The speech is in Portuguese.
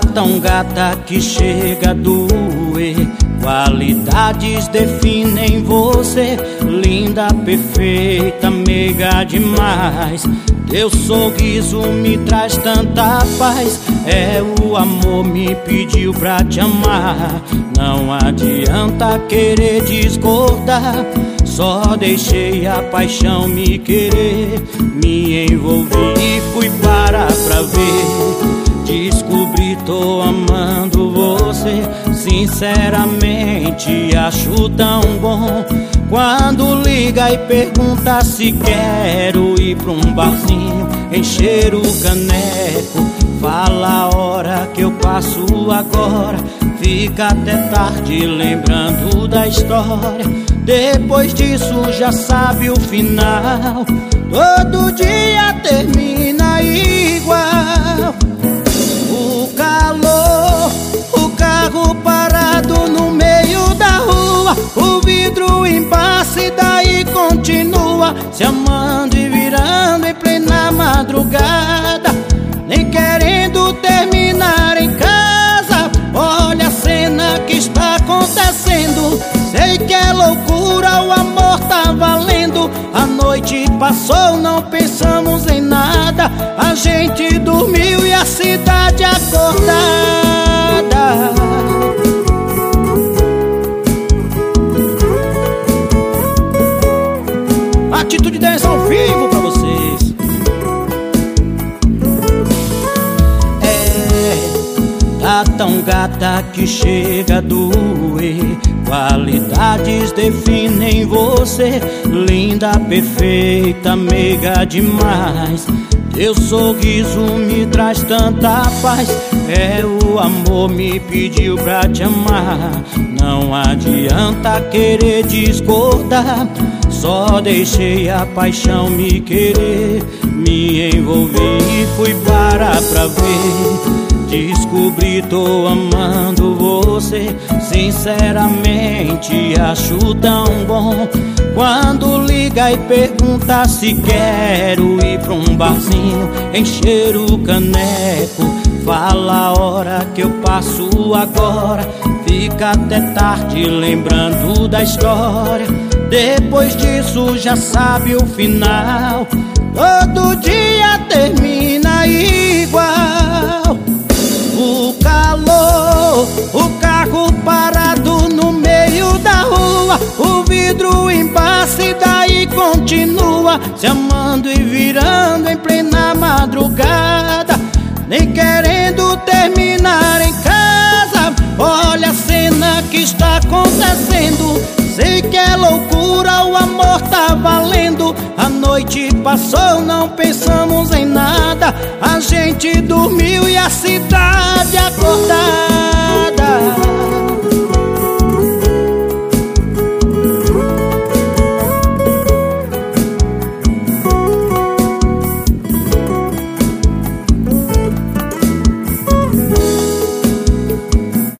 Tão gata que chega a doer. Qualidades definem você Linda, perfeita, meiga demais. Teu sorriso me traz tanta paz. É o amor me pediu pra te amar. Não adianta querer discordar. Só deixei a paixão me querer Me envolvi tô amando você Sinceramente acho tão bom. Quando liga e pergunta se quero ir pra um barzinho Encher o caneco Fala a hora que eu passo agora. Fica até tarde lembrando da história Depois disso já sabe o final. Todo dia Se amando e virando em plena madrugada Nem querendo terminar em casa. Olha a cena que está acontecendo. Sei que é loucura, o amor tá valendo. A noite passou, não pensamos em nada. A gente dormiu e a cidade acordada tão gata que chega a doer. Qualidades definem você Linda, perfeita, meiga demais. Teu sorriso me traz tanta paz. É o amor me pediu pra te amar. Não adianta querer discordar. Só deixei a paixão me querer. Me envolvi e fui parar pra ver Descobri, tô amando você. Sinceramente acho tão bom. Quando liga e pergunta se quero ir pra um barzinho Encher o caneco. Fala a hora que eu passo agora. Fica até tarde lembrando da história. Depois disso já sabe o final. Todo dia termina continua se amando e virando em plena madrugada, nem querendo terminar em casa. Olha a cena que está acontecendo. Sei que é loucura, o amor tá valendo. A noite passou, não pensamos em nada. A gente dormiu e a cidade acordar.